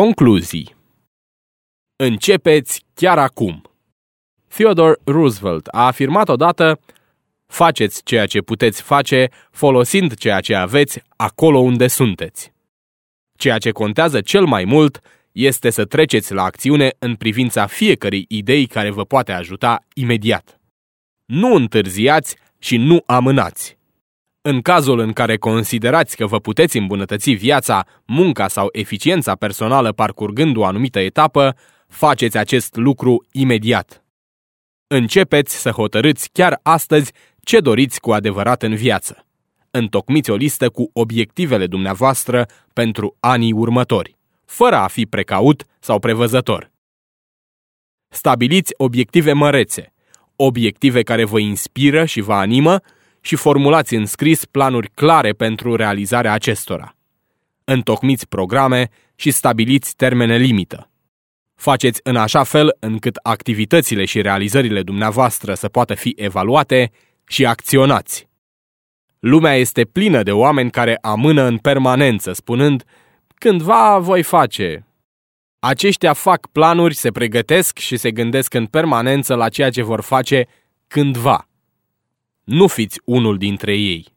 Concluzii Începeți chiar acum! Theodore Roosevelt a afirmat odată Faceți ceea ce puteți face folosind ceea ce aveți acolo unde sunteți. Ceea ce contează cel mai mult este să treceți la acțiune în privința fiecărei idei care vă poate ajuta imediat. Nu întârziați și nu amânați. În cazul în care considerați că vă puteți îmbunătăți viața, munca sau eficiența personală parcurgând o anumită etapă, faceți acest lucru imediat. Începeți să hotărâți chiar astăzi ce doriți cu adevărat în viață. Întocmiți o listă cu obiectivele dumneavoastră pentru anii următori, fără a fi precaut sau prevăzător. Stabiliți obiective mărețe, obiective care vă inspiră și vă animă și formulați în scris planuri clare pentru realizarea acestora. Întocmiți programe și stabiliți termene limită. Faceți în așa fel încât activitățile și realizările dumneavoastră să poată fi evaluate și acționați. Lumea este plină de oameni care amână în permanență, spunând, cândva voi face. Aceștia fac planuri, se pregătesc și se gândesc în permanență la ceea ce vor face cândva. Nu fiți unul dintre ei.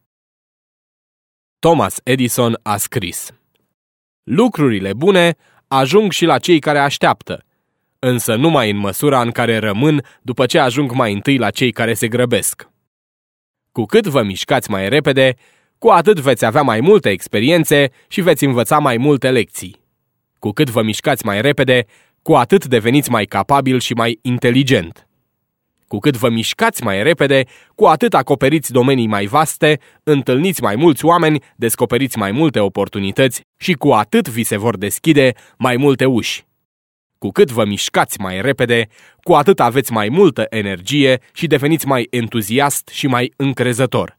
Thomas Edison a scris Lucrurile bune ajung și la cei care așteaptă, însă numai în măsura în care rămân după ce ajung mai întâi la cei care se grăbesc. Cu cât vă mișcați mai repede, cu atât veți avea mai multe experiențe și veți învăța mai multe lecții. Cu cât vă mișcați mai repede, cu atât deveniți mai capabil și mai inteligent. Cu cât vă mișcați mai repede, cu atât acoperiți domenii mai vaste, întâlniți mai mulți oameni, descoperiți mai multe oportunități și cu atât vi se vor deschide mai multe uși. Cu cât vă mișcați mai repede, cu atât aveți mai multă energie și deveniți mai entuziast și mai încrezător.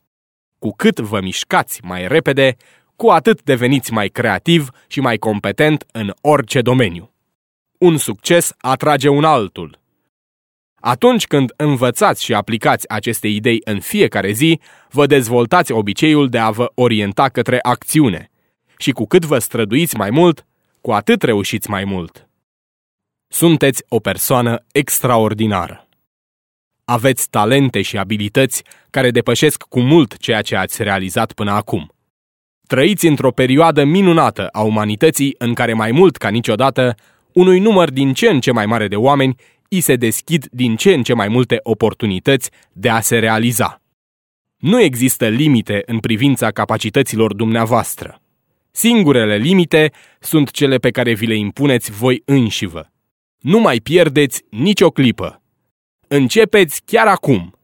Cu cât vă mișcați mai repede, cu atât deveniți mai creativ și mai competent în orice domeniu. Un succes atrage un altul. Atunci când învățați și aplicați aceste idei în fiecare zi, vă dezvoltați obiceiul de a vă orienta către acțiune. Și cu cât vă străduiți mai mult, cu atât reușiți mai mult. Sunteți o persoană extraordinară. Aveți talente și abilități care depășesc cu mult ceea ce ați realizat până acum. Trăiți într-o perioadă minunată a umanității în care mai mult ca niciodată, unui număr din ce în ce mai mare de oameni îi se deschid din ce în ce mai multe oportunități de a se realiza. Nu există limite în privința capacităților dumneavoastră. Singurele limite sunt cele pe care vi le impuneți voi înșivă. Nu mai pierdeți nicio clipă. Începeți chiar acum!